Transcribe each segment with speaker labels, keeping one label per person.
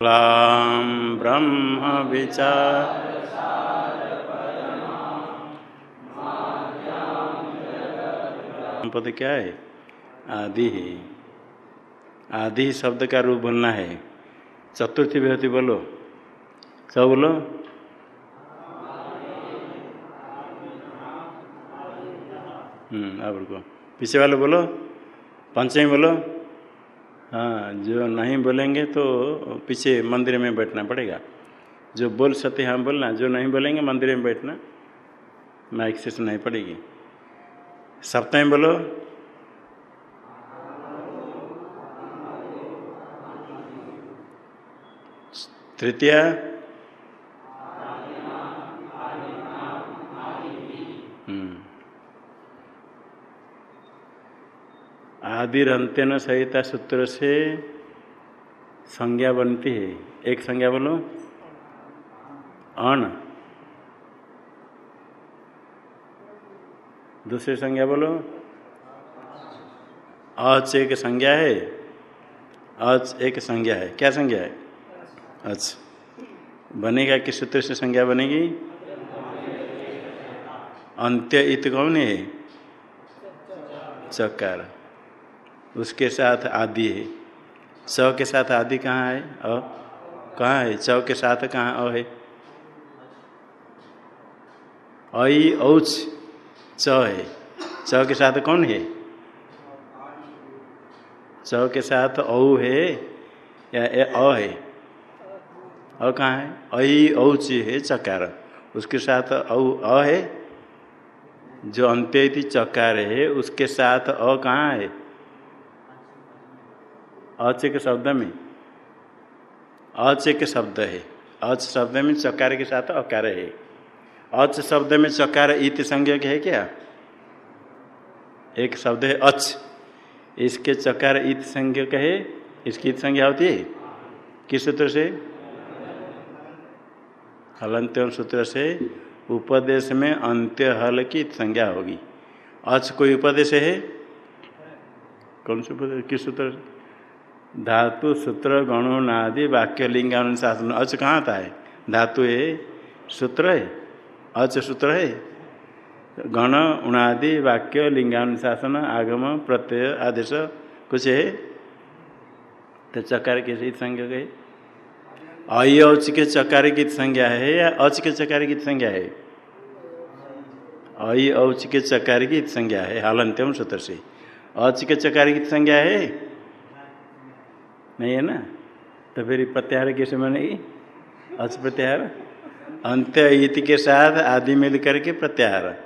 Speaker 1: क्लां ब्रह्म विचार। पद क्या है? आदि है। आदि शब्द का रूप बोलना है। चतुर्थी विभूति बोलो। सब बोलो। हम्म अब रुको पीछे वाले बोलो। पंचमी बोलो। हाँ जो नहीं बोलेंगे तो पीछे मंदिर में बैठना पड़ेगा। जो बोल सकते हम बोलना, जो नहीं बोलेंगे मंदिर में बैठना, माइक से सुनाई पड़ेगी। सप्ताह में बोलो। तृतीया। आदिरंत्यन सहिता सूत्र से संज्ञा बनती है। एक संज्ञा बोलो। अण। दूसरी संज्ञा बोलो। अच एक संज्ञा है। अच एक संज्ञा है। क्या संज्ञा है? अच। बनेगा किस सूत्र से संज्ञा बनेगी? अंत्य इत कौन है? चकार। उसके साथ आदि है। च के साथ आदि कहाँ है? अ कहाँ है? च के साथ कहाँ अ है? ऐ औच च है। च के साथ कौन है? च के साथ औ है या अ है? अ कहाँ है? ऐ औच है चकार। उसके साथ औ अ है। जो अंत्य चकार है, उसके साथ अ कहाँ है? अच के शब्द में। अच के शब्द है। अच शब्द में चकार के साथ अकार है। अच शब्द में चकार इत संज्ञक है क्या? एक शब्द है अच। इसके चकार इत संज्ञक है। इसकी इत संज्ञा होती है? किस सूत्र से? हलंत्य सूत्र से। उपदेश में अंत्य हल की इत संज्ञा होगी। अच कोई उपदेश है? कौन से उपदेश? किस सूत्र? धातु, सूत्र, गणो, नादि, वाक्य लिंगानुशासन अच कहाँ आता है? धातु है, सूत्र है। अच सूत्र है। गण उणादि वाक्य लिंगानुशासन आगम, प्रत्यय, आदेश, कुछ है? तो चकार के संज्ञा है अय औच के चकार की संज्ञा है या अच के चकार की संज्ञा है? अय औच के चकार की संज्ञा है। हालंत्यम सूत्र से। अच के चकार की संज्ञा है? नहीं है ना? तो फिर प्रत्याहार कैसे बनेगी अच प्रत्याहार? अंत्य इति के साथ आदि मिल करके प्रत्याहार।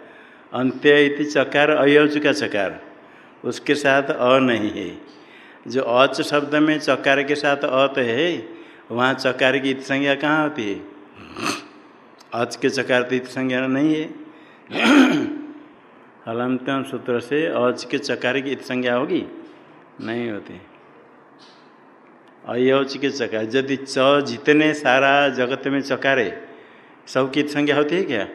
Speaker 1: अंत्य इति चकार अयौच का चकार। उसके साथ अ नहीं है। जो अच शब्द में चकार के साथ अ तो है, वहाँ चकार की संज्ञा कहाँ होती है? अच के चकार तो संज्ञा नहीं है। हलंतम सूत्र से अच के चकार की संज्ञा होगी? नहीं होती। अयौच के चकार यदि च जितने सारा जगत में चकारे, सब की संज्ञा होती है क्या?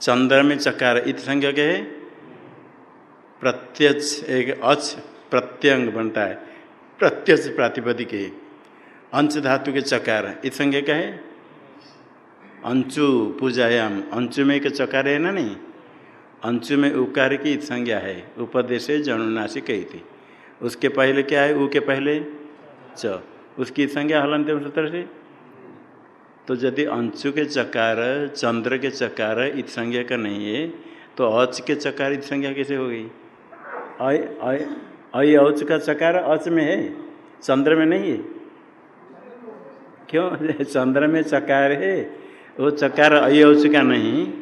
Speaker 1: चंद्र में चकार इत संज्ञा क्या है? प्रत्यक्ष, एक अच प्रत्यंग बनता है। प्रत्यक्ष प्रातिपदिक है। अंश धातु के चकार इत संज्ञा क्या है? अंशु पूजायाम। अंशु में एक चकार है ना नहीं? अंशु में उकार की संज्ञा है। उपदेश जनुनाशी कही थी उसके पहले क्या है? ऊ के पहले च। उसकी संज्ञा हलंत सूत्र से? तो यदि अंशु के चकार, चंद्र के चकार इत संज्ञा का नहीं है तो अच के चकार इत संज्ञा कैसे हो गई? अय औच का चकार अच में है, चंद्र में नहीं है। क्यों? चंद्र में चकार है, वो चकार अयौच का नहीं,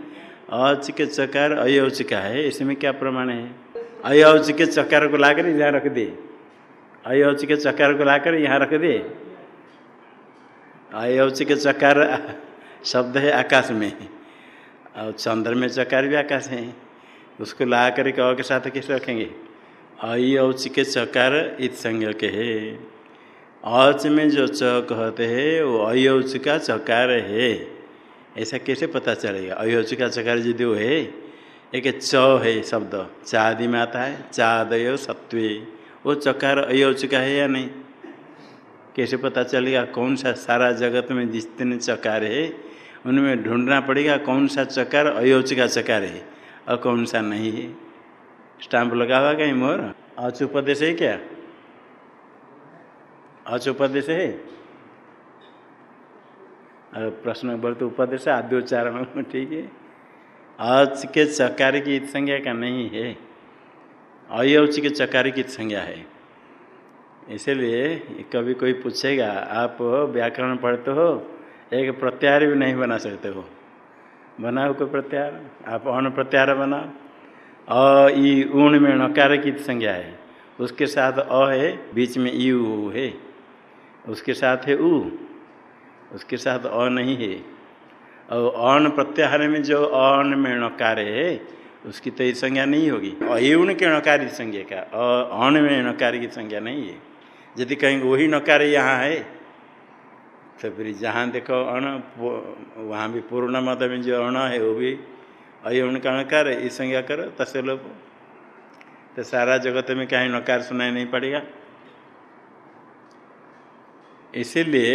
Speaker 1: अच के चकार अयौच का है, इसमें क्या प्रमाण है? अयौच के चकार को लाकर यहाँ रख दे। अयौच के चकार को लाकर यहाँ रख दे अयौच के चकार शब्द है आकाश में। और चंद्र में चकार भी आकाश है। उसको ला कर के के साथ कैसे रखेंगे? अयौच के चकार इत संज्ञ के है। औच में जो च कहते हैं, वो अयौच का चकार है। ऐसा कैसे पता चलेगा? अयौच का चकार यदि वो है, एक च है शब्द। चादी में आता है, चादय सत्वे वो चकार अयोच का है या नहीं? कैसे पता चलेगा कौन सा सारा जगत में जितने चकार है, उनमें ढूंढना पड़ेगा कौन सा चकार अयोच का चकार है और कौन सा नहीं है। स्टाम्प लगा हुआ कहीं मोर अचुपदेश है क्या? अचुपदेश है? प्रश्न बोल तो उपदेश आद्य उच्चारण ठीक है। अच के चकार की संज्ञा का नहीं है। अयौच के चकार की संज्ञा है। इसलिए कभी कोई पूछेगा, आप व्याकरण पढ़ते हो? एक प्रत्याहार भी नहीं बना सकते हो। बनाओ कोई प्रत्याहार? आप अण प्रत्याहार बनाओ। अ, ई ऊण में नकार की संज्ञा है। उसके साथ अ है, बीच में ई, उ है। उसके साथ है उ। उसके साथ अ नहीं है। और अण प्रत्याहार में जो अण में नकार है उसकी तो संज्ञा नहीं होगी। अयुण के नकार संज्ञा का। अण में नकार की संज्ञा नहीं है। यदि कहेंगे वही नकार यहाँ है तो फिर जहाँ देखो अण, वहाँ भी पूर्ण मत में जो अण है, वो भी अयुण का नकार है इस संज्ञा करो तसे लोग तो सारा जगत में कहीं नकार सुनाई नहीं पड़ेगा। इसीलिए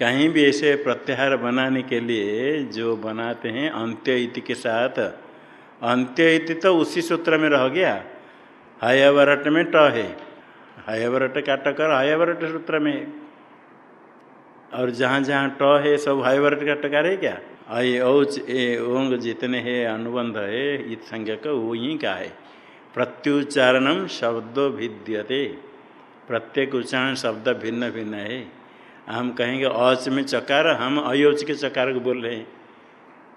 Speaker 1: कहीं भी ऐसे प्रत्याहार बनाने के लिए जो बनाते हैं अंत्य इति के साथ अंत्य इति तो उसी सूत्र में रह गया। हयवरट में ट है। हयवरट का टकर हयवरट सूत्र में। और जहाँ जहाँ ट है, सब हयवरट का टकार है क्या? अय औच ए ओंग जितने हैं, अनुबंध है, इत संज्ञा का वो ही का है। प्रत्युच्चारणम शब्दों भिद्यते। प्रत्येक उच्चारण शब्द भिन्न भिन्न है। हम कहेंगे अच में चकार, हम अयोच के चकार को बोल रहे हैं।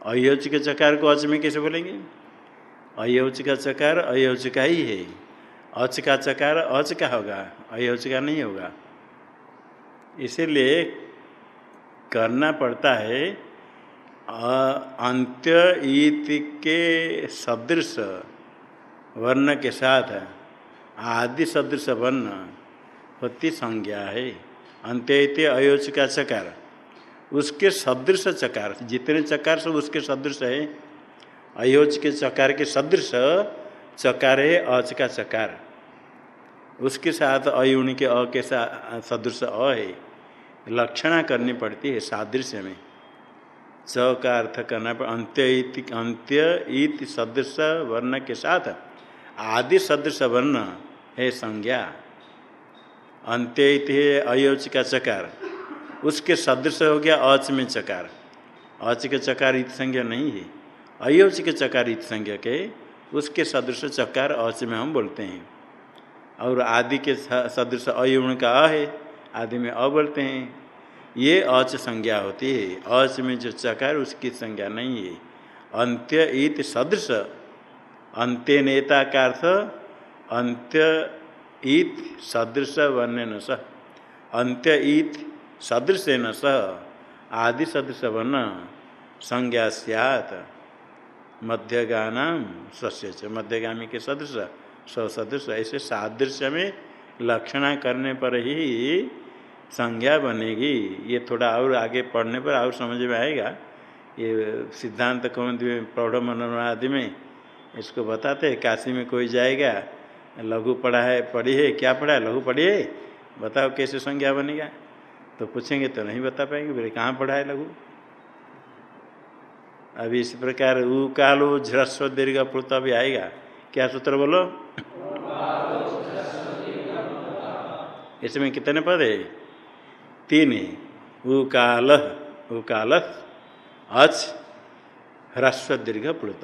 Speaker 1: अयोच के चकार को अच में कैसे बोलेंगे? अयोच का चकार अयोच का ही है। अच का चकार अच का होगा अयोच का नहीं होगा। इसीलिए करना पड़ता है अंत्य के सदृश, वर्ण के साथ, आदि सदृश वर्ण होती संज्ञा है। अंत्य अयोच का चकार। उसके सदृश चकार, जितने चकार सब उसके सदृश है अयोच के चकार के सदृश, चकार है अच का चकार। उसके साथ अयुण के अ के साथ सदृश अ है। लक्षणा करनी पड़ती है सादृश्य में। च का अर्थ करना पड़, अंत्य अंत्य इत सदृश वर्ण के साथ। आदि सदृश वर्ण है संज्ञा। अंत्य है अयोच का चकार। उसके सदृश हो गया अच में चकार। अच के चकार इत संज्ञा नहीं है। अयोच के चकार इत संज्ञा के, उसके सदृश चकार अच में हम बोलते हैं। और आदि के सदृश अयुण का अ है, आदि में अ बोलते हैं। ये अच संज्ञा होती है। अच में जो चकार, उसकी संज्ञा नहीं है। अंत्य इत सदृश। अंत्य नेता का अर्थ, अंत्य ईत सदृश वर्ण न सह अंत्य ईत सदृश न सह आदि सदृश वर्ण संज्ञा सियात। मध्यगाना सस्य मध्यगामी के सदृश सदृश ऐसे सादृश्य में लक्षणा करने पर ही संज्ञा बनेगी। ये थोड़ा और आगे पढ़ने पर और समझ में आएगा। ये सिद्धांत कौन प्रौढ़ मनोरमा आदि में इसको बताते काशी में कोई जाएगा लघु पढ़ा है, पढ़ी है, क्या पढ़ा है? लघु पढ़ी है? बताओ कैसे संज्ञा बनेगा तो पूछेंगे तो नहीं बता पाएँगे, बोले कहाँ पढ़ा है लघु? अभी इस प्रकार ऊ कालो झ्रस्व दीर्घ प्लुत अभी आएगा। क्या सूत्र बोलो? इसमें कितने पद है? तीन है। ऊ काल ऊ काल अच ह्रस्व दीर्घ प्लुत।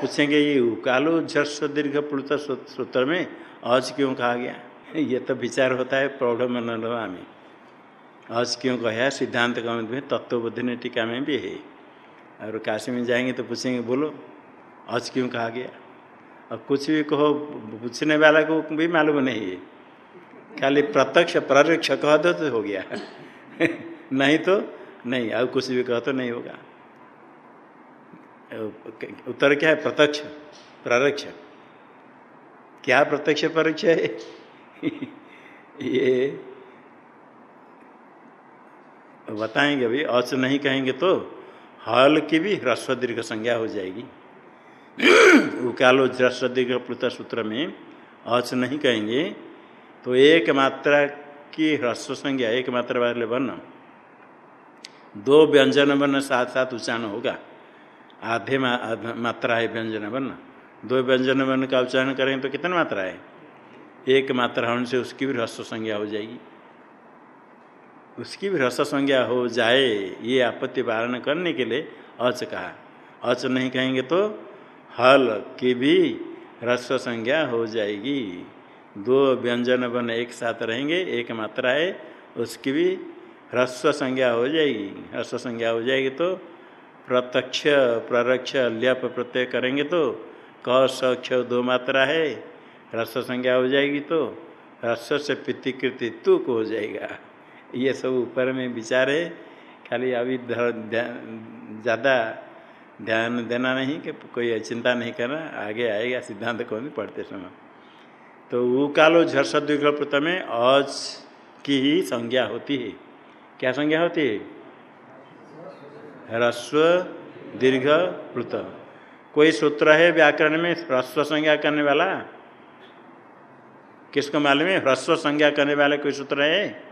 Speaker 1: पूछेंगे, ये उकालो झस्व दीर्घ प्लुत सूत्र में अज क्यों कहा गया? ये तो विचार होता है, प्रौढ़ मनोरमा में। अज क्यों कहा सिद्धांत कौन में, तत्वबुद्धि ने टीका में भी है। और काशी में जाएँगे तो पूछेंगे, बोलो अज क्यों कहा गया? और कुछ भी कहो, पूछने वाला को भी मालूम नहीं है। खाली प्रत्यक्ष प्रत्यक्ष कह दो तो हो गया। नहीं तो नहीं, और कुछ भी कहो तो नहीं होगा। उत्तर क्या है? प्रत्यक्ष प्ररक्ष क्या प्रत्यक्ष परोक्ष है? ये बताएँगे अभी अच नहीं कहेंगे तो हल की भी ह्रस्व दीर्घ संज्ञा हो जाएगी। उकालो ह्रस्व दीर्घ प्लुत सूत्र में अच नहीं कहेंगे तो एक मात्रा की ह्रस्व संज्ञा एक मात्रा वाले वर्ण। दो व्यंजन वर्ण साथ साथ उच्चारण होगा। आधे मा, मात्रा है व्यंजन वर्ण दो व्यंजन वर्ण का उच्चारण करेंगे तो कितनी मात्रा है? एक मात्रा होने से उसकी भी ह्रस्व संज्ञा हो जाएगी। उसकी भी ह्रस्व संज्ञा हो जाए ये आपत्ति वारण करने के लिए अच कहा। अच नहीं कहेंगे तो हल की भी ह्रस्व संज्ञा हो जाएगी। दो व्यंजन बन एक साथ रहेंगे एक मात्रा है उसकी भी ह्रस्व संज्ञा हो जाएगी। ह्रस्व संज्ञा हो जाएगी तो प्रत्यक्ष प्ररक्ष ल्यप प्रत्यय करेंगे तो क सक्ष दो मात्रा है। ह्रस्व संज्ञा हो जाएगी तो ह्रस्व से पितिकृति तु को हो जाएगा। ये सब ऊपर में विचार है। खाली अभी ज़्यादा ध्यान देना नहीं कि कोई चिंता नहीं करना, आगे आएगा, सिद्धांत कौन पढ़ते समय। तो ऊ कालो झर्ष द्विकल्पत में अज की ही संज्ञा होती है। क्या संज्ञा होती है? ह्रस्व दीर्घ प्लुत कोई सूत्र है व्याकरण में ह्रस्व संज्ञा करने वाला? किसको मालूम है? ह्रस्व संज्ञा करने वाले कोई सूत्र है?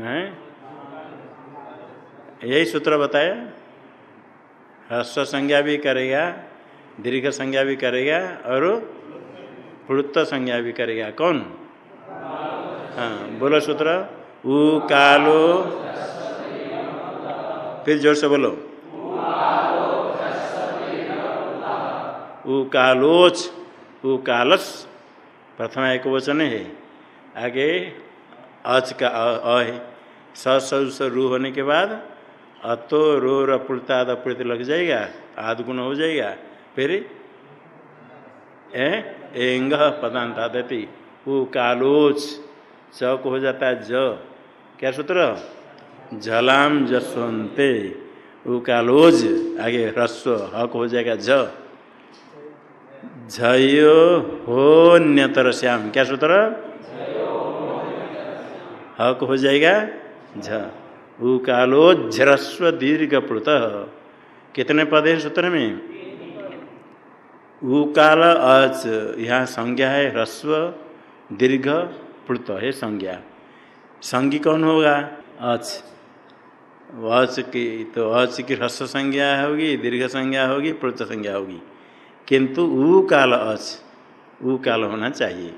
Speaker 1: नहीं यही सूत्र बताया। ह्रस्व संज्ञा भी करेगा, दीर्घ संज्ञा भी करेगा और प्लुत संज्ञा भी करेगा। कौन? हाँ बोलो सूत्र। उ कालो फिर ज़ोर से बोलो। उ कालोच उ कालस प्रथम एक वचन है। आगे, अच का अ है। स रू होने के बाद अतो, रो रपुड़ताद अपुड़ित लग जाएगा। आध गुण हो जाएगा। फिर एंग पदांतादति उ कालोच च को हो जाता है ज। क्या सूत्र? झलाम जसवंते। कालोज आगे ह्रस्व, हक हो जाएगा झ। झयो हो न्यतर श्याम क्या सूत्र? हक हो जाएगा झ। कालो झरस्व दीर्घ प्लुत कितने पद है सूत्र में? काल अच, यहाँ संज्ञा है ह्रस्व दीर्घ प्लुत है संज्ञा। संज्ञी कौन होगा? अच। अच की तो अच की ह्रस्व संज्ञा होगी, दीर्घ संज्ञा होगी प्लुत संज्ञा होगी। किंतु ऊ काल अच, ऊ काल होना चाहिए।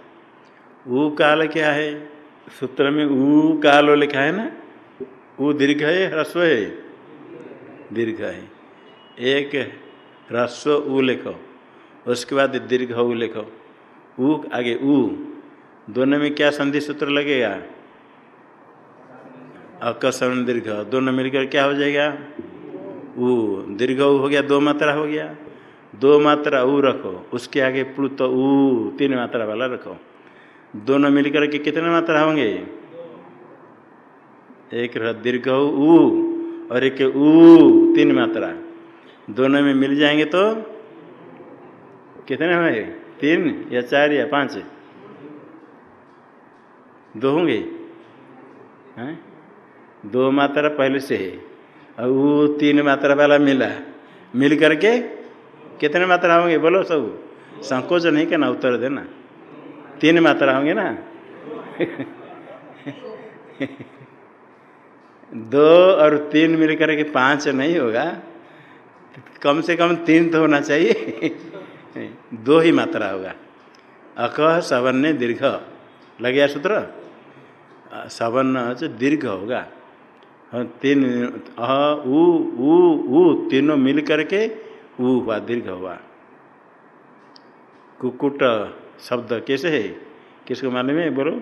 Speaker 1: ऊ काल क्या है? सूत्र में ऊ कालो लिखा है ना? ऊ दीर्घ है, ह्रस्व है? दीर्घ है। एक ह्रस्व ऊ लिखो, उसके बाद दीर्घ ऊ लिखो। ऊ, आगे ऊ। दोनों में क्या संधि सूत्र लगेगा? अकस्मण दीर्घ, दोनों मिलकर क्या हो जाएगा? ऊ दीर्घ हो गया, दो मात्रा हो गया। दो मात्रा ऊ रखो, उसके आगे प्लुत ऊ, तीन मात्रा वाला रखो। दोनों मिलकर के कितने मात्रा होंगे? एक दीर्घ ऊ, और एक ऊ, तीन मात्रा। दोनों में मिल जाएँगे तो कितने होंगे? तीन या चार या पाँच? दो होंगे? हैं? दो मात्रा पहले से है। और वो तीन मात्रा वाला मिला। मिल करके कितने मात्रा होंगे? बोलो सब। संकोच नहीं करना, उत्तर देना। तीन मात्रा होंगे ना? दो और तीन मिलकर के पाँच नहीं होगा। कम से कम तीन तो होना चाहिए। दो ही मात्रा होगा। अकह सवर्ण, दीर्घ। लग सूत्र? सवर्ण दीर्घ होगा। तीन अ उ तीनों मिल करके ऊ हुआ, दीर्घ हुआ। कुकुट शब्द कैसे है? किसको मालूम है, बोलो?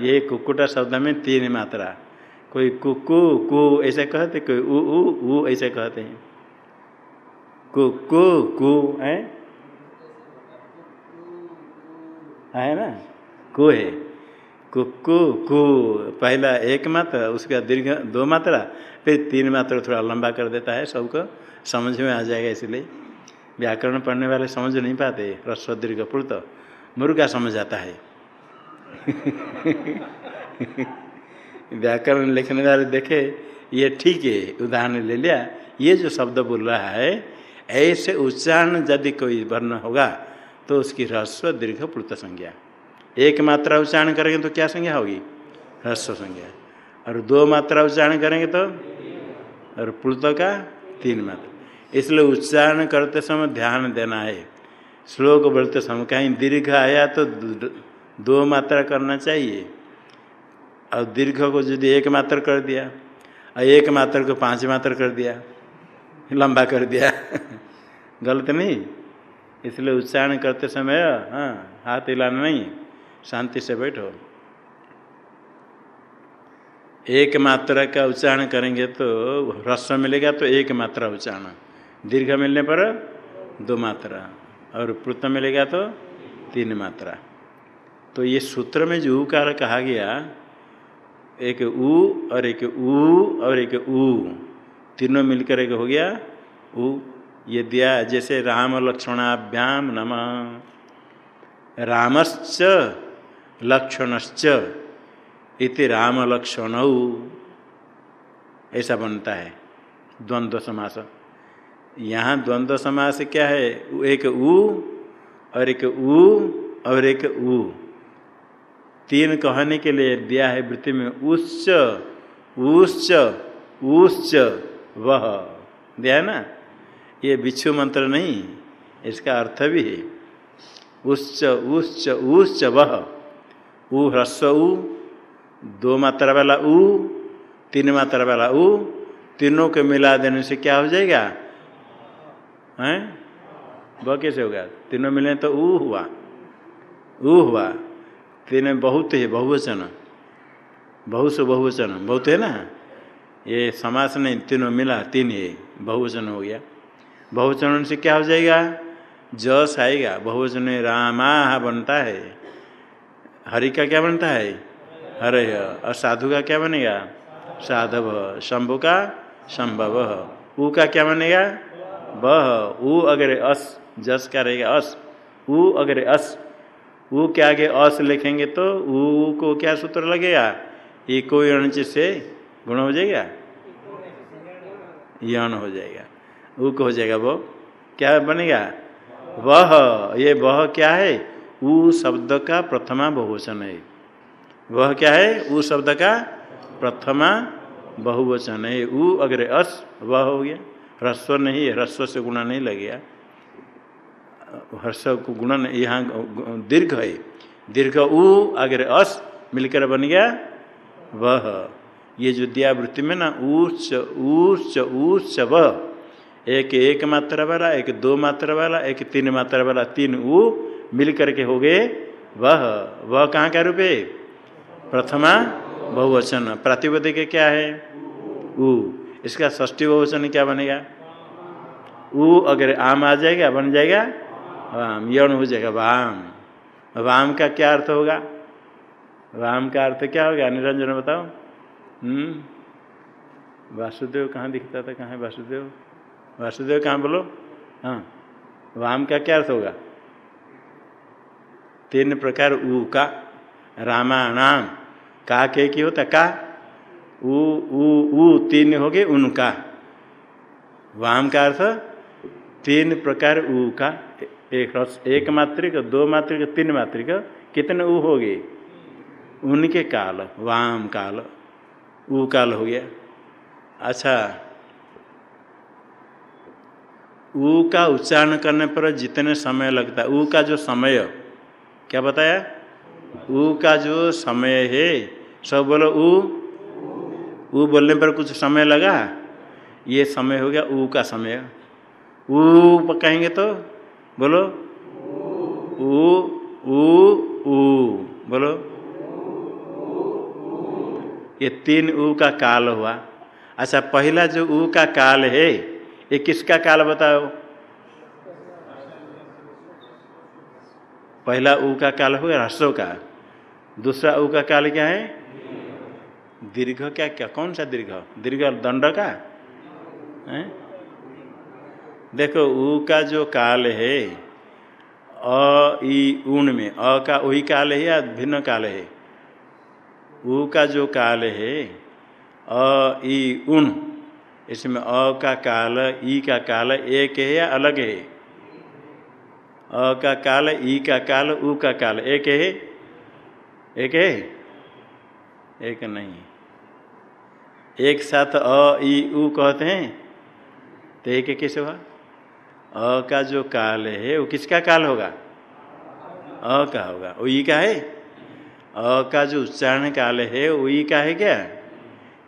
Speaker 1: ये कुकुटा शब्द में तीन मात्रा। कोई कुकु, कु ऐसे कहते, कोई उ उ उ ऐसे कहते हैं। कुकु, कु, है? है ना? कु है। कुकु, कु। पहला एक मात्रा, उसका दीर्घ, दो मात्रा, फिर तीन मात्रा थोड़ा लंबा कर देता है सबको। समझ में आ जाएगा इसलिए। व्याकरण पढ़ने वाले समझ नहीं पाते ह्रस्व दीर्घ पुर्त। मुर्गा समझ आता है। व्याकरण लिखने वाले देखे, ये ठीक है, उदाहरण ले लिया। ये जो शब्द बोल रहा है, ऐसे उच्चारण यदि कोई वर्ण होगा तो उसकी ह्रस्व दीर्घ प्लुत संज्ञा। एक मात्रा उच्चारण करेंगे तो क्या संज्ञा होगी? ह्रस्व संज्ञा। और दो मात्रा उच्चारण करेंगे तो? और प्लुत का तीन मात्रा। इसलिए उच्चारण करते समय ध्यान देना है। श्लोक बोलते समय कहीं दीर्घ आया तो दो मात्रा करना चाहिए। और दीर्घ को यदि एक मात्र कर दिया, और एक मात्र को पाँच मात्र कर दिया, लंबा कर दिया। गलत नहीं। इसलिए उच्चारण करते समय हाँ हाथ हिलाना नहीं। शांति से बैठो। एक मात्रा का उच्चारण करेंगे तो ह्रस्व मिलेगा तो एक मात्रा उच्चारण। दीर्घ मिलने पर दो मात्रा और प्लुत मिलेगा तो तीन मात्रा। तो ये सूत्र में जो उकार कहा गया, एक उ और एक उ और एक उ तीनों मिलकर एक हो गया उ ये दिया जैसे राम लक्ष्मणाभ्याम नम। रामश्च लक्षणश्च इति राम लक्षण ऐसा बनता है, द्वंद्व समास। यहाँ द्वंद्व समास क्या है? एक उ और एक उ और एक उ। तीन कहने के लिए दिया है वृत्ति में उच्च उच्च उच्च वह। दिया है ना? ये बिच्छू मंत्र नहीं, इसका अर्थ भी है। उच्च उच्च उच्च वह। उ ह्रस्व उ, दो मात्रा वाला उ, तीन मात्रा वाला उ, तीनों को मिला देने से क्या हो जाएगा? हैं? वह कैसे होगा? तीनों मिले तो ऊ हुआ। ऊ हुआ। तीन बहुत है, बहुवचन। बहुत से बहुवचन। बहुत है ना? ये समास नहीं, तीनों मिला, तीन है, बहुवचन हो गया। बहुवचन से क्या हो जाएगा? जस आएगा। बहुवचन रामा बनता है। हरि का क्या बनता है? हरे और साधु का क्या बनेगा? साधव शंभु का संभव ऊ का क्या बनेगा? बह ऊ अगर अस, जस का रहेगा अस। ऊ अगर अस ऊ के आगे अस लिखेंगे तो ऊ को क्या सूत्र लगेगा? ये कोई अणच से गुण हो जाएगा? यण हो जाएगा। ऊ को हो जाएगा वो। क्या बनेगा? वह ये वह क्या है? ऊ शब्द का प्रथमा बहुवचन है। वह क्या है? ऊ शब्द का प्रथमा बहुवचन है। ऊ अगर अस, वह हो गया। ह्रस्व नहीं है, ह्रस्व से गुणा नहीं लगेगा। हर्ष को गुणा नहीं, यहाँ दीर्घ है। दीर्घ उ अगर अस मिलकर बन गया, वह। ये जो दिया वृत्ति में ना ऊच ऊच ऊच वह। एक एक मात्रा वाला, एक दो मात्रा वाला, एक तीन मात्रा वाला, तीन उ मिल करके हो गए। वह वह कहाँ का रूप? प्रथमा बहुवचन। प्रातिपदिक क्या है? उ। इसका ष्टी बहुवचन क्या बनेगा? उ अगर आम आ जाएगा, बन जाएगा? वाम। यौन हो जाएगा, वाम। वाम का क्या अर्थ होगा? वाम का अर्थ क्या होगा? निरंजन बताओ। हम्म। वासुदेव कहाँ दिखता था? कहाँ है वासुदेव? वासुदेव कहाँ बोलो? हाँ। वाम का क्या अर्थ होगा? तीन प्रकार ऊ का। रामाणाम, का के की होता, का? ऊ तीन हो गए, उनका। वाम का अर्थ, तीन प्रकार ऊ का। एक एक मात्रिक, दो मात्रिक, तीन मात्रिक, कितने ऊ हो गए? उनके काल, वाम काल, ऊ काल हो गया। अच्छा ऊ का उच्चारण करने पर जितने समय लगता है ऊ का जो समय क्या बताया? ऊ का जो समय है, सब बोलो ऊ। ऊ बोलने पर कुछ समय लगा? ये समय हो गया ऊ का समय। ऊ कहेंगे तो? बोलो। ऊ ऊ ऊ। बोलो। ये तीन ऊ का काल हुआ। अच्छा पहला जो ऊ का काल है, ये किसका काल बताओ? पहला ऊ का काल हो गया ह्रस्व का। दूसरा ऊ का काल क्या है? दीर्घ क्या क्या, कौन सा दीर्घ? दीर्घ दंड का? है? देखो, ऊ का जो काल है, अ, ई ऊण में, अ का वही काल है या भिन्न काल है? ऊ का जो काल है, अ, ई ऊण इसमें अ का काल, ई का काल एक है या अलग है? अ का काल, ई का काल, उ का काल। एक है? एक है? एक नहीं। एक साथ अ, ई, उ कहते हैं? तो एक कैसे हुआ अ का जो काल है, वो किसका काल होगा? अ का होगा। वो ई का है? अ का जो उच्चारण काल है, वो ई का है क्या?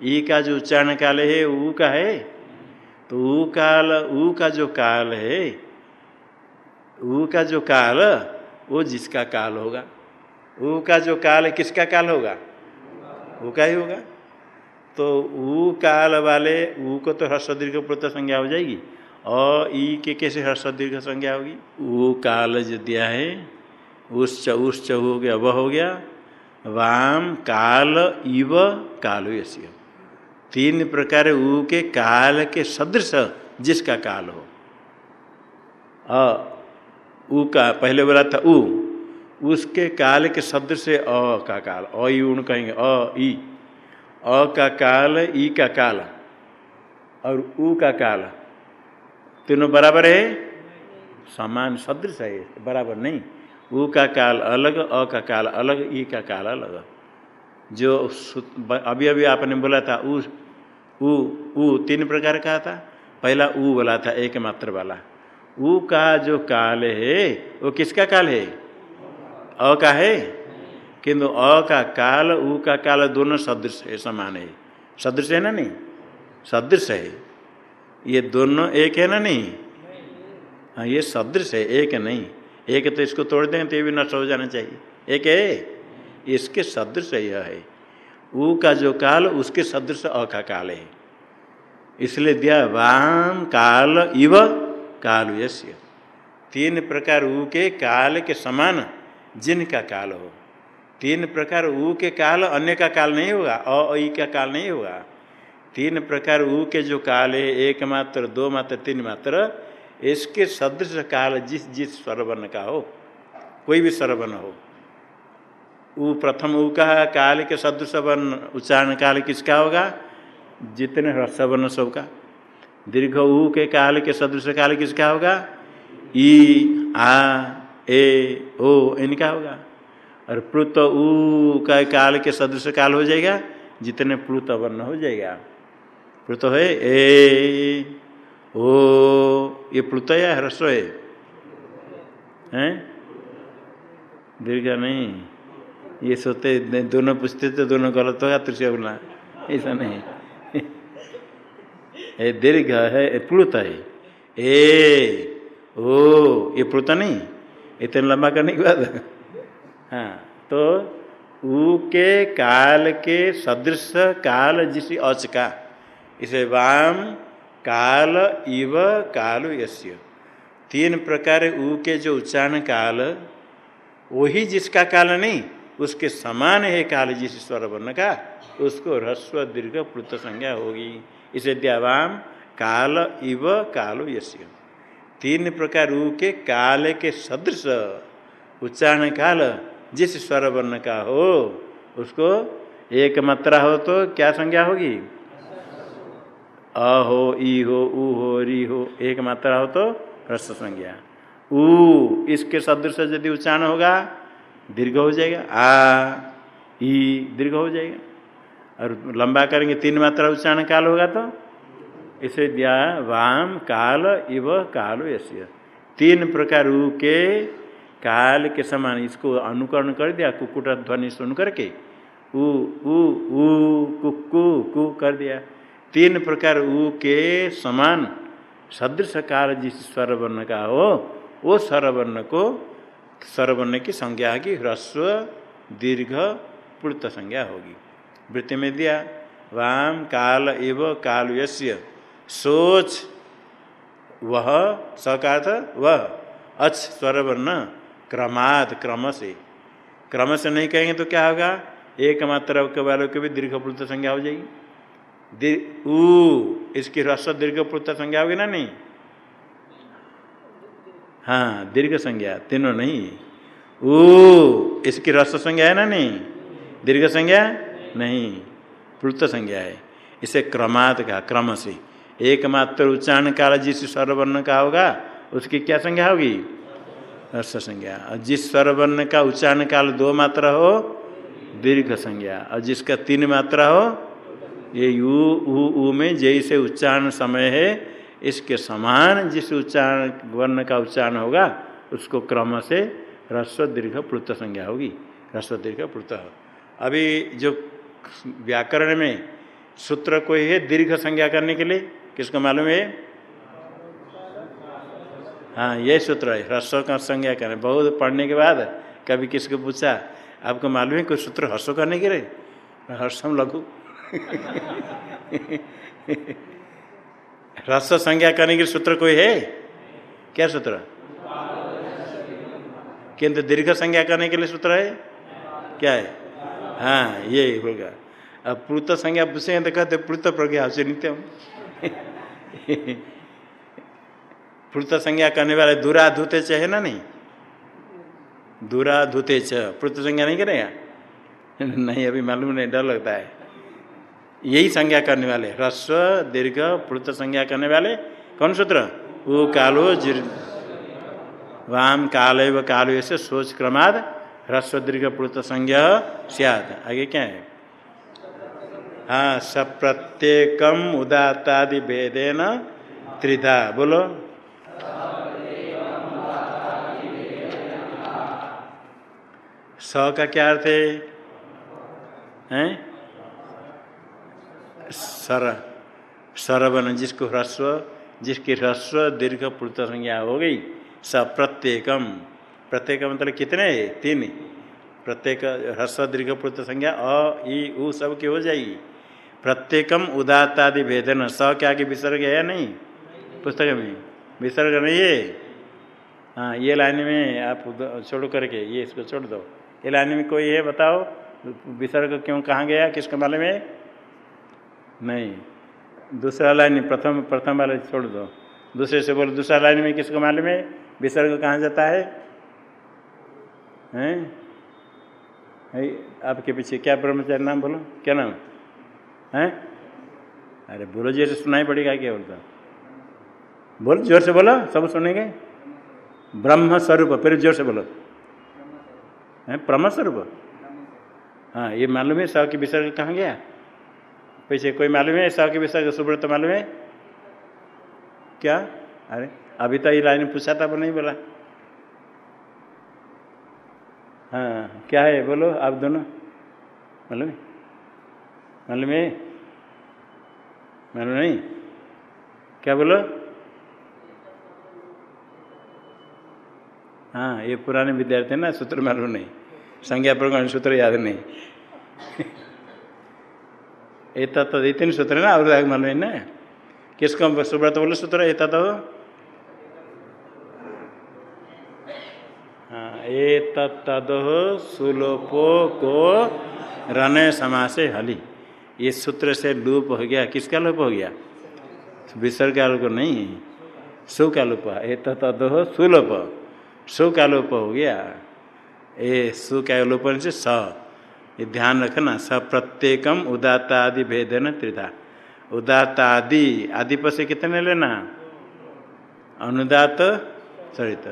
Speaker 1: ई का जो उच्चारण काल है ऊ का है? तो ऊ काल ऊ का जो काल है ऊ का जो काल, वो जिसका काल होगा। ऊ का जो काल है, किसका काल होगा? ऊ का ही होगा। तो ऊ काल वाले, ऊ को तो हर्ष दीर्घ प्रोत संज्ञा हो जाएगी, और ई के कैसे हर्ष दीर्घ संज्ञा होगी? ऊ काल जो दिया है, उस च, उस हो गया, वह हो गया। वाम, काल, इव, कालो तीन प्रकार ऊ के काल के सदृश जिसका काल हो। ऊ का, पहले बोला था ऊ, उसके काल के शब्द से अ का काल, अ ऊण कहेंगे, अ, ई। अ का काल, ई का काल, और ऊ का काल। तीनों बराबर है? समान सदृश है, बराबर नहीं। ऊ का काल अलग, अ का काल अलग, ई का काल अलग। जो अभी अभी आपने बोला था ऊ ऊ तीन प्रकार का था। पहला ऊ बोला था एक मात्र वाला। ऊ का जो काल है, वो किसका काल है? अ का है? किंतु अ का काल, ऊ का काल दोनों सदृश है, समान है। सदृश है ना नहीं? सदृश है। ये दोनों एक है ना नहीं? हाँ ये सदृश है, एक नहीं। एक तो इसको तोड़ देंगे तो ये भी नष्ट हो जाना चाहिए। एक है? इसके सदृश यह है। ऊ का जो काल, उसके सदृश अ का काल है। इसलिए दिया वाम काल इव काल यश्य तीन प्रकार ऊ के काल के समान, जिनका काल हो। तीन प्रकार ऊ के काल, अन्य का काल नहीं होगा, अ ई का काल नहीं होगा। तीन प्रकार ऊ के जो काल है, एक मात्र, दो मात्र, तीन मात्र, इसके सदृश काल जिस जिस स्वरवन का हो, कोई भी स्वरवन हो। ऊ प्रथम ऊ का काल के सदृश वर्ण उच्चारण काल किसका होगा? जितने ह्रस्वर्ण सबका। दीर्घ ऊ के काल के सदृश काल किसका होगा? ई, आ, ए, ओ इनका होगा। और प्लुत ऊ का काल के सदृश काल हो जाएगा, जितने प्लुत वर्ण हो जाएगा। प्लुत है ए, ओ, ये प्लुत या ह्रस्व है? हैं? दीर्घ नहीं। ये सोते, दोनों पूछते तो दोनों गलत होगा, तृतीय बोलना। ऐसा नहीं। ए दीर्घ है प्लुत है। ए, ओ, ये प्लुत नहीं, इतने लंबा करने के बाद हाँ। तो ऊ के काल के सदृश काल जिस अच का, इसे वाम, काल, इव, काल यश्य तीन प्रकार ऊ के जो उच्चारण काल, वही जिसका काल नहीं, उसके समान है काल जिस स्वर वर्ण का, उसको ह्रस्व दीर्घ प्लुत संज्ञा होगी। इसे द्यावाम, काल इव कालो यश्य तीन प्रकार ऊ के काल के सदृश। उच्चारण काल, जिस स्वर वर्ण का हो, उसको एक मात्रा हो तो क्या संज्ञा होगी? अ हो ई हो ऊ हो री हो एक मात्रा हो तो ह्रस्व संज्ञा। ऊ इसके सदृश यदि उच्चारण होगा, दीर्घ हो जाएगा। आ, ई, दीर्घ हो जाएगा। और लंबा करेंगे, तीन मात्रा उच्चारण काल होगा तो? इसे दिया वाम, काल, इव, कालो यश्य तीन प्रकार के काल के समान, इसको अनुकरण कर दिया, कुकुट ध्वनि सुन करके। ऊ ऊ ऊ कु कर दिया। तीन प्रकार ऊ के समान, सदृश काल जिस स्वर वर्ण का हो, वो स्वर वर्ण को स्वर वर्ण की संज्ञा की ह्रस्व, दीर्घ, पूर्त संज्ञा होगी। वृत्ति में दिया वाम काल एव काल यश्य सोच वह सका था वह। अच स्वर वर्ण क्रमाद क्रम से क्रम से नहीं कहेंगे तो क्या होगा? एक मात्रा के वालों की भी दीर्घ प्लुत संज्ञा हो जाएगी। ऊ, इसकी रस दीर्घ प्लुत संज्ञा होगी ना नहीं? हाँ दीर्घ संज्ञा, तीनों नहीं। ऊ, इसकी रस संज्ञा है ना नहीं? दीर्घ संज्ञा? नहीं प्लुत संज्ञा है। इसे क्रमात क्रम से एकमात्र उच्चारण काल जिस स्वरवर्ण का होगा, उसकी क्या संज्ञा होगी? रस संज्ञा। और जिस स्वर वर्ण का उच्चारण काल दो मात्रा हो, दीर्घ संज्ञा। और जिसका तीन मात्रा हो, ये यू उ उ में जैसे उच्चारण समय है, इसके समान जिस उच्चारण, वर्ण का उच्चारण होगा, उसको क्रम से रस्व दीर्घ प्लुत संज्ञा होगी। रस्व दीर्घ प्लुत अभी जो व्याकरण में सूत्र कोई है दीर्घ संज्ञा करने के लिए। किसको मालूम है? हाँ ये सूत्र है। ह्रस्व का संज्ञा करें बहुत पढ़ने के बाद कभी किसी को पूछा, आपको मालूम है कोई सूत्र हर्षो करने के लिए? हर्षम लघु। ह्रस्व संज्ञा करने के सूत्र कोई है? क्या सूत्र? किंतु दीर्घ संज्ञा करने के लिए सूत्र है? क्या है? हाँ ये होगा। अब प्लुत संज्ञा पूछे तो कहते प्लुत प्रज्ञा से नित्यम प्लुत संज्ञा करने वाले दूरा धुते है ना नहीं? दूरा धुते प्लुत संज्ञा नहीं करेगा? नहीं, अभी मालूम नहीं, डर लगता है। यही संज्ञा करने वाले, ह्रस्व, दीर्घ, प्लुत संज्ञा करने वाले, कौन सूत्र? वो कालो, जिर वाम काल व काल, ऐसे सोच क्रमाद ह्रस्व दीर्घ प्लुत संज्ञा सियाद आगे क्या है? हाँ सप्रत्येकम उदातादि भेदेन त्रिधा। बोलो। स का क्या अर्थ है? हैं? सर सरवन जिसको ह्रस्व, जिसकी ह्रस्व दीर्घ प्लुत संज्ञा हो गई स प्रत्येकम प्रत्येक मतलब कितने है? तीन प्रत्येक ह्रस्व दीर्घ प्लुत संज्ञा अ, ई, उ सब की हो जाएगी। प्रत्येकम उदात्तादि भेदन। स क्या आगे विसर्ग है या नहीं? पुस्तक में। विसर्ग नहीं है? हाँ ये लाइन में आप छोड़ करके, ये इसको छोड़ दो। ये लाइन में कोई है बताओ? विसर्ग क्यों, कहाँ गया? किसको मालूम में नहीं। दूसरा लाइन, प्रथम प्रथम वाले छोड़ दो। दूसरे से बोलो, दूसरा लाइन में किसको मालूम है? विसर्ग कहाँ जाता है? हैं? आपके पीछे क्या ब्रह्मचारी नाम बोलो? क्या नाम? हैं? अरे बोलो जी सुनाई पड़ेगा क्या बोलता? बोल, ज़ोर से बोलो, सब सुनेंगे? ब्रह्म स्वरूप फिर ज़ोर से बोलो। है? ब्रह्म स्वरूप हाँ ये मालूम है सौ के विसर्ग कहाँ गया? पीछे कोई मालूम है सौ की विसर्ग सुब्रत मालूम है? क्या? अरे, अभी तो ये लाइन पूछा था, वो नहीं बोला। हाँ क्या है? बोलो, आप दोनों। मालूम मालूम है? मालूम नहीं? क्या बोलो? हाँ ये पुराने विद्यार्थी ना, सूत्र मालूम नहीं। संज्ञा प्रकरण सूत्र याद नहीं। ये तो तीन सूत्र ना, और मालूम है ना? किसको सुब्रत बोलो, सूत्र? ये तो ये सुलोपो को रने समासे हली। ये सूत्र से लूप हो गया। किसका लोप हो गया? विसर्ग का लोप नहीं सु का लोप। ये तदो सुलोप। सु का लोप हो गया। ये सु का लोपन से स। ये ध्यान रखना। स प्रत्येकम उदाता आदि भेदन त्रिधा। उदाता आदि आदि पर से कितने लेना? अनुदात सरित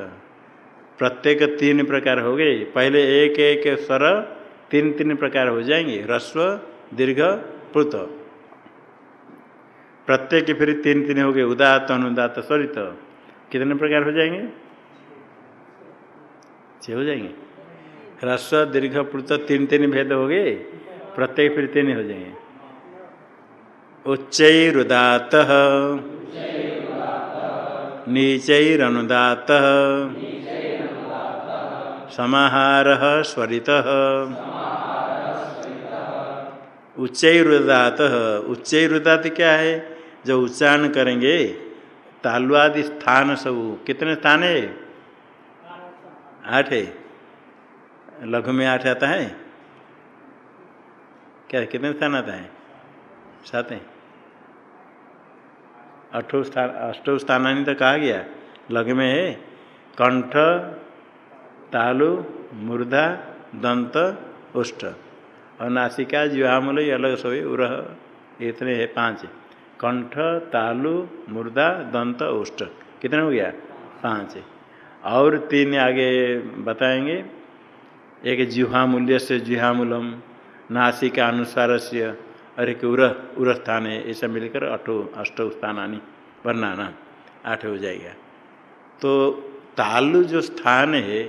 Speaker 1: प्रत्येक तीन प्रकार हो गए। पहले एक एक स्वर तीन तीन प्रकार हो जाएँगे। ह्रस्व, दीर्घ प्लुत प्रत्येक फिर तीन तीन हो गए। उदात अनुदात स्वरित। कितने प्रकार हो जाएँगे? छः हो जाएँगे। ह्रस्व, दीर्घ प्लुत तीन तीन भेद हो गए। प्रत्येक फिर तीन हो जाएँगे। उच्चैरुदात नीचैरनुदात समाहार स्वरित। उच्चैरुदात उच्चैरुदात क्या है? जब उच्चारण करेंगे तालुआदि स्थान सब, कितने स्थान है? आठ है। लघु में आठ आता है? क्या कितने स्थान आता है? सात है। अठो स्थान, अष्टो स्थानानी तो कहा गया। लघु में है, कंठ तालु मूर्धा दंत उष्ट और नासिका जीवामूल ये अलग सभी उरह इतने है पाँच कंठ तालु मुर्दा दंत उष्ट कितने हो गया पाँच और तीन आगे बताएँगे एक जिहा मूल्य से जिहामूलम नासिका अनुसार से और एक उर उर स्थान है ऐसा मिलकर अठो अष्ट स्थानी वर्णाना आठ हो जाएगा तो तालु जो स्थान है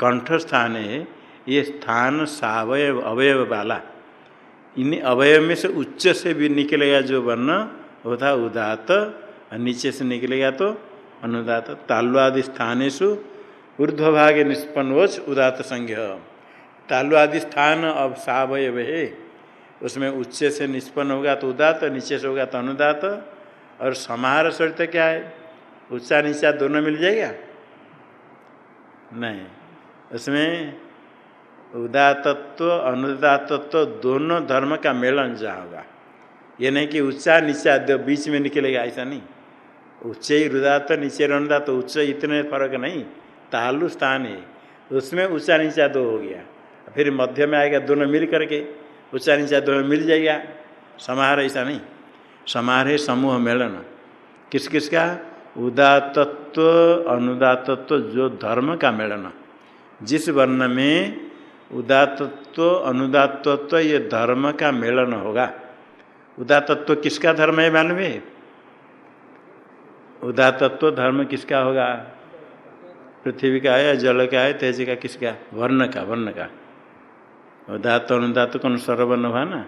Speaker 1: कंठ स्थान है ये स्थान सावयव अवयव वाला इन अवयव में से उच्च से भी निकलेगा जो वर्ण होता उदात और नीचे से निकलेगा तो अनुदात तालु आदि स्थानेशु ऊर्ध्वभागे निष्पन्नोच उदात संज्ञ। तालु आदि स्थान अब सावयव है। उसमें उच्च से निष्पन्न होगा तो उदात नीचे से होगा तो अनुदात और समाहार क्या है? ऊँचा नीचा दोनों मिल जाएगा? नहीं। उसमें उदातत्व अनुदातत्व दोनों धर्म का मेलन जहाँ होगा। ये नहीं कि ऊँचा नीचा, दो बीच में निकलेगा, ऐसा नहीं। उच्च ही रुदात नीचे अनुदात उच्च इतने फ़र्क नहीं। तालु स्थान है। उसमें ऊँचा नीचा दो हो गया। फिर मध्य में आएगा दोनों मिल करके। ऊँचा नीचा दोनों मिल जाएगा। समाहार ऐसा नहीं। समाहार है समूह मेलन। किस किस का? उदातत्व अनुदातत्व जो धर्म का मेलन। जिस वर्ण में उदातत्व अनुदातत्व ये धर्म का मेलन होगा। उदातत्व किसका धर्म है मालूम उदातत्व धर्म किसका होगा? पृथ्वी का है, जल का है, तेज का किसका? वर्ण का वर्ण का। उदात अनुदात कौन? सर्वर्ण हुआ ना?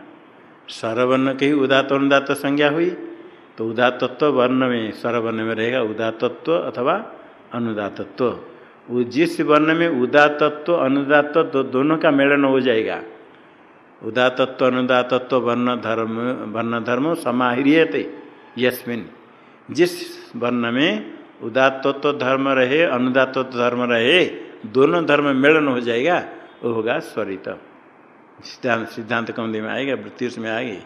Speaker 1: सर्वर्ण की उदात अनुदात संज्ञा हुई। तो उदातत्व वर्ण में सर्वर्ण में रहेगा उदातत्व अथवा अनुदातत्व जिस वर्ण में उदातत्व, अनुदातत्व दोनों का मेलन हो जाएगा। उदातत्व, अनुदातत्व, वर्ण, धर्म वर्ण, धर्म समाहिरियते यस्मिन। जिस वर्ण में उदातत्व धर्म रहे, अनुदातत्व धर्म रहे, दोनों धर्म मेलन हो जाएगा, वो होगा स्वरित। सिद्धांत सिद्धांत कमदी में आएगा, वृत्ति उसमें आएगी।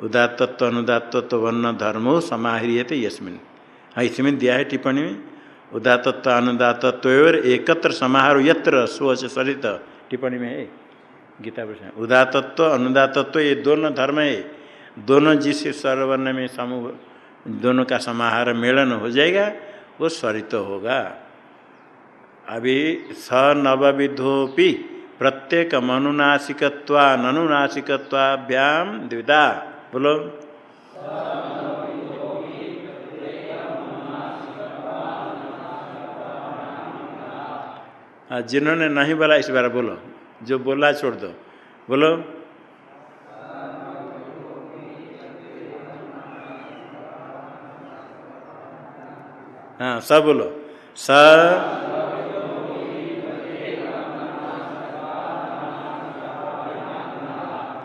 Speaker 1: उदातत्व, अनुदातत्व, वर्ण, धर्मो समाहरियते यस्मिन। हाँ इसमें दिया है टिप्पणी में। उदातत्व अनुदातत्व एकत्र समाहार यत्र स्वच सरित टिप्पणी में है। गीता प्रश्न उदातत्व अनुदातत्व ये दोनों धर्म है। दोनों जिस सर्वर्ण में समूह, दोनों का समाहार मेलन हो जाएगा, वो स्वरित होगा। अभी स नव नवविधोपि प्रत्येक मनुनासिकत्वा ननुनासिकत्वाभ्याम द्विधा। बोलो। हाँ जिन्होंने नहीं बोला, इस बार बोलो। जो बोला, छोड़ दो। बोलो। हाँ सब बोलो। स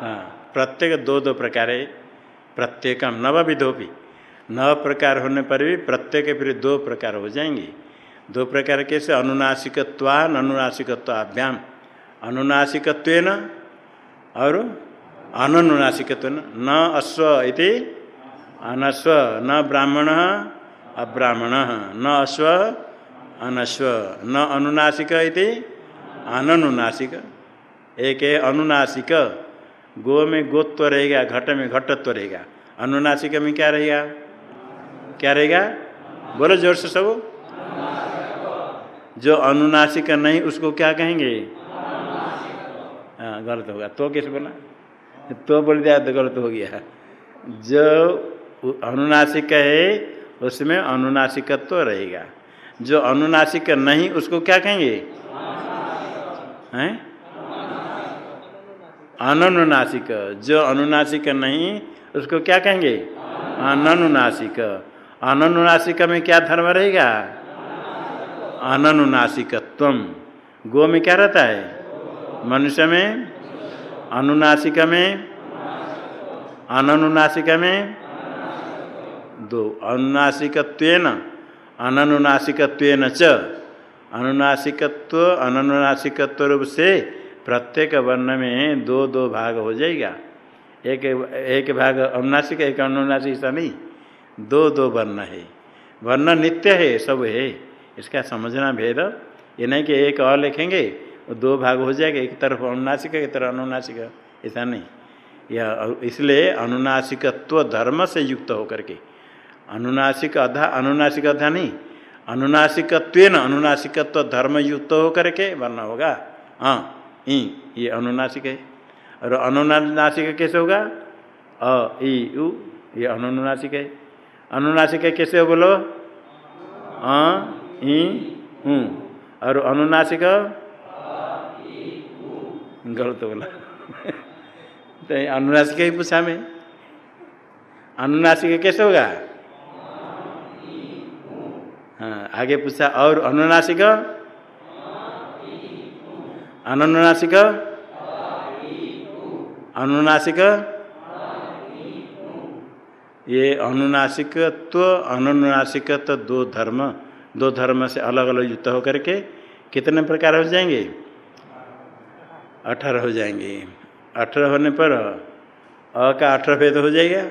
Speaker 1: हाँ प्रत्येक दो दो प्रकार है। प्रत्येकम नव विधोपी नव प्रकार होने पर भी प्रत्येक फिर दो प्रकार हो जाएँगे। दो प्रकार कैसे अनुनासिकत्वान, अनुनासिकत्वाभ्याम। अनुनासिकत्व और अनुनासिकत्व न अश्व इति अनस्व न ब्राह्मण, अब्राह्मण। न अश्व, अनश्व। न अनुनासिक इति अनुनासिक एक है अनुनासिक। गो में गोत्व रहेगा, घट में घटत्व रहेगा। अनुनासिक में क्या रहेगा? क्या रहेगा? बोलो ज़ोर से सब। जो अनुनासिक नहीं, उसको क्या कहेंगे? हाँ गलत होगा। तो कैसे बोला तो बोल दिया तो गलत हो गया। जो अनुनासिक है, उसमें अनुनासिकत्व तो रहेगा। जो अनुनासिक नहीं, उसको क्या कहेंगे? हैं? अनुनासिक जो अनुनासिक नहीं, उसको क्या कहेंगे? अनुनासिक अनुनासिक में क्या धर्म रहेगा? अनुनासिकत्व गो में क्या रहता है? मनुष्य में। अनुनासिक में। अनुनासिक में। दो, अनुनासिकत्वेन। अनुनासिकत्वेन च। अनुनासिकत्व अनुनासिकत्व रूप से प्रत्येक वर्ण में दो दो भाग हो जाएगा। एक एक भाग अनुनासिक, एक अनुनासिक नहीं। दो दो वर्ण है। वर्ण नित्य है, सब है। इसका समझना भेद। ये नहीं कि एक और लिखेंगे और दो भाग हो जाएगा, एक तरफ़ अनुनासिक, एक तरफ़ अनुनासिक। ऐसा नहीं। यह इसलिए अनुनासिकत्व धर्म से युक्त होकर के। अनुनासिक अधा अनुनासिक अधा नहीं। अनुनासिकत्व अनुनासिकत्व धर्म युक्त होकर के वर्ण होगा। हाँ ई, ये अनुनासिक है। और अनुनासिक कैसे होगा? अ, ई यू ये अनुनासिक है। अनुनासिक कैसे हो बोलो? अ ई और अनुनासिक? गलत बोला। तो अनुनासिक ही पूछा मैं। अनुनासिक कैसे होगा? हाँ आगे पूछा, और अनुनासिक? अनुनासिक? अनुनासिक? ये अनुनासिकत्व अनुनासिकत्व दो धर्म। दो धर्म से अलग अलग युक्त होकर के कितने प्रकार हो जाएँगे? अठारह हो जाएँगे। अठारह होने पर अ का अठारह भेद हो जाएगा।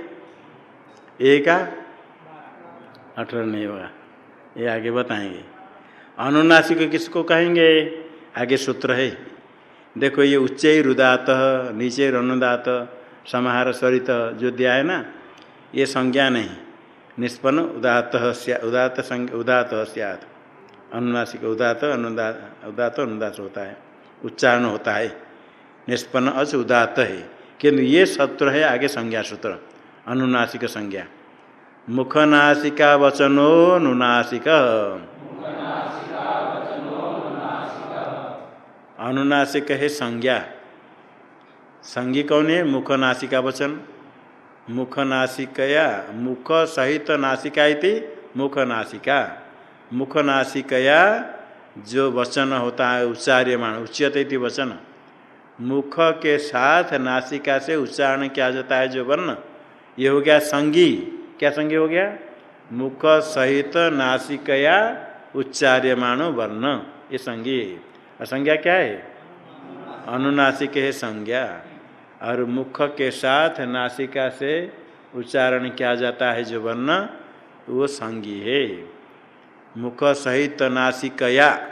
Speaker 1: ए का अठारह नहीं होगा। ये आगे बताएँगे। अनुनासिक किसको कहेंगे? आगे सूत्र है। देखो ये उच्च रुदात, नीचे अनुदात समाहार स्वरित जो दिया है ना, ये संज्ञा नहीं। निष्पन्न उदात उदात उदात सियात। अनुनासिक उदात अनुदात उदात अनुदात होता है। उच्चारण होता है। निष्पन्न अच उदात है। किंतु ये सूत्र है आगे संज्ञा सूत्र अनुनासिक संज्ञा। मुखनासिका वचनो नुनासिक। अनुनासिक है संज्ञा। संज्ञी कौन है? मुखनासिका वचन। मुखनासिकया, मुख सहित नासिका इति मुखनासिका। मुखनासिकया जो वचन होता है, उच्चार्यमाण, उच्यते इति वचन। मुख के साथ नासिका से उच्चारण किया जाता है जो वर्ण। ये हो गया संगी। क्या संगी हो गया? मुख सहित नासिकया, उच्चार्यमाण, वर्ण। ये संज्ञा और संज्ञा क्या है? अनुनासिक है संज्ञा। और मुख के साथ नासिका से उच्चारण किया जाता है जो वर्ण, वो संगी है। मुख सहित नासिकया,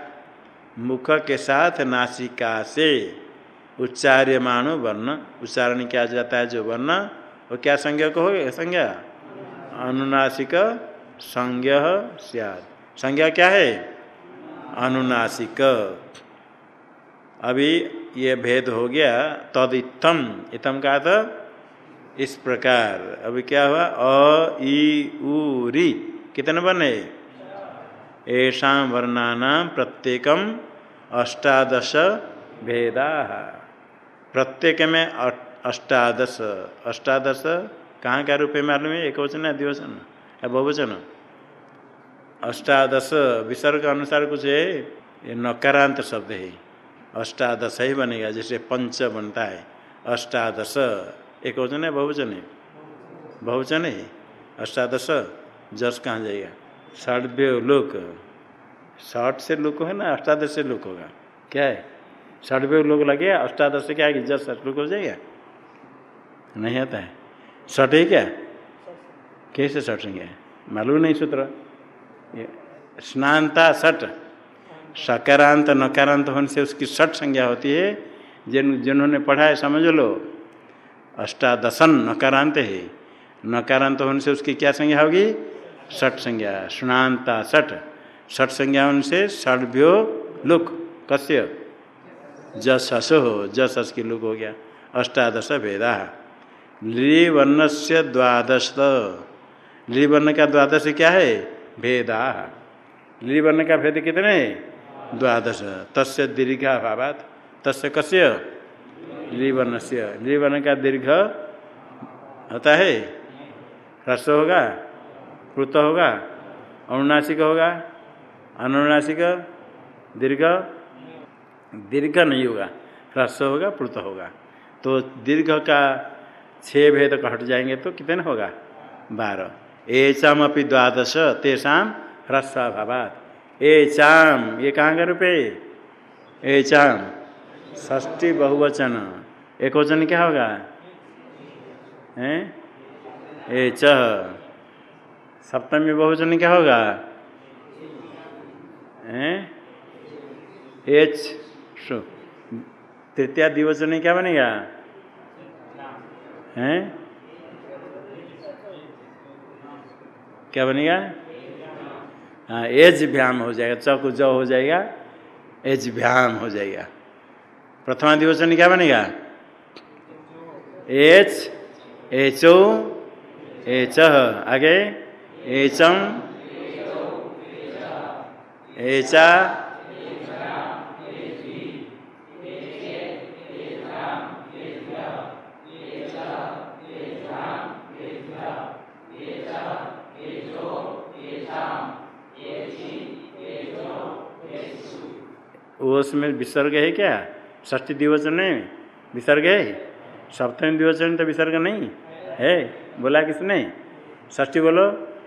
Speaker 1: मुख के साथ नासिका से उच्चार्यमाणो वर्ण, उच्चारण किया जाता है जो वर्ण, वो क्या संज्ञा को हो संज्ञा? अनुनासिक संज्ञ सियाद। संज्ञा क्या है? अनुनासिक। अभी ये भेद हो गया तद इतम इतम का था इस प्रकार। अभी क्या हुआ? अ ई उ री कितने बने? ऐसा वर्णा प्रत्येकम अष्टादश भेदा। प्रत्येक में अष्टादश। अष्टादश कहाँ का रूप में मालूम है? एक वचन है द्विवचन? है बहुवचन? अष्टादश विसर्ग अनुसार कुछ है? ये नकारांत शब्द है। अष्टादश ही बनेगा जैसे पंच बनता है। अष्टादश, एक वचन है, बहुवचन है? बहुवचन है? अष्टादश जस कहाँ जाएगा? षड्भ्य लोक। षठ से लोक है ना, अष्टादश से लोक होगा। क्या है? षड्भ्य लोक लगे, अष्टादश से क्या है जस लोक हो जाएगा? नहीं आता है। षठ है क्या? कैसे संज्ञा मालूम नहीं सूत्र। स्नानता षठ। सकारांत, नकारांत होने से उसकी षठ संज्ञा होती है। जिन, जिन्होंने पढ़ा है, समझ लो। अष्टादशन, नकारांत है। नकारांत होने से उसकी क्या संज्ञा होगी? षठ संज्ञा। स्नानता षठ षठ संज्ञा होने से षड्भ्यो लुक। जस हो। जस की लुक हो गया। अष्टादश भेदा। ली वर्ण से द्वादश लिवर्ण का द्वादश क्या है? भेदा। ली वर्ण का भेद कितने? द्वादश। तस्य दीर्घा भावात तस्य कस्य? लीवर्ण से लीवर्ण का दीर्घ होता है? ह्रस्व होगा? प्लुत होगा? अनुनासिक होगा? अनुनासिक दीर्घ? दीर्घ नहीं होगा। ह्रस्व होगा प्लुत होगा। तो दीर्घ का छः भेद हट जाएँगे तो कितने होगा? बारह। एचम अपनी द्वादश तेषाम ह्रस्वाभावात ए चाम, ये कहाँ का रूप है? ए चाम ष्टी बहुवचन। एक वचन क्या होगा? हैं? ए च, सप्तमी बहुवचन क्या होगा? हैं? एच तृतीय दिवचन क्या बनेगा? हैं? क्या बनेगा? हाँ एज भ्याम हो जाएगा चक ज हो जाएगा, एज भ्याम हो जाएगा। प्रथमा दिवचन क्या बनेगा? एच, एचो, एच, आगे, एचम, एचा वो उसमें विसर्ग है क्या? ष्ठी दिवचन में विसर्ग है? सप्तमी दिवचन तो विसर्ग नहीं, है? बोला किसने? ष्ठी बोलो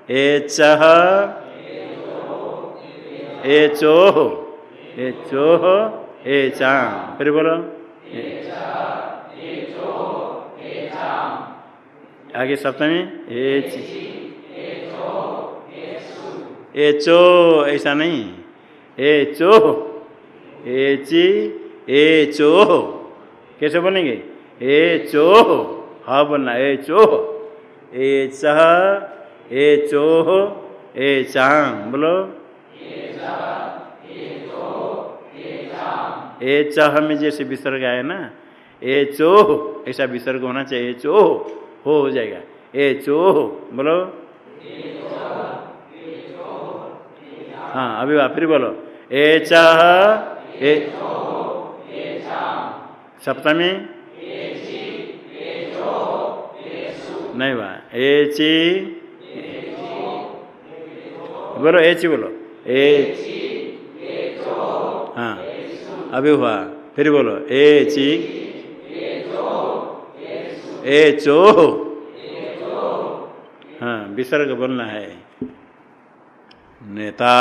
Speaker 1: ए चह ए चोह ए चोह ए चाम फिर बोलो आगे सप्तमी ए ए चो ऐसा नहीं ए चो ए ची ए चो कैसे बोलेंगे? ए चो हा बोलना ए चो ए चह ए चोह ए चाम बोलो। ए चह में जैसे विसर्ग आए ना ए चोह ऐसा विसर्ग होना चाहिए चोह हो हो जाएगा। ए चोह बोलो। हाँ अभी फिर बोलो। ए चाह ए सप्तमी नहीं हुआ। ए ची बोलो ए ची बोलो। ए हाँ अभी हुआ। फिर बोलो ए ची ए चो हाँ विसर्ग बोलना है। नेता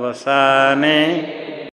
Speaker 1: बसाने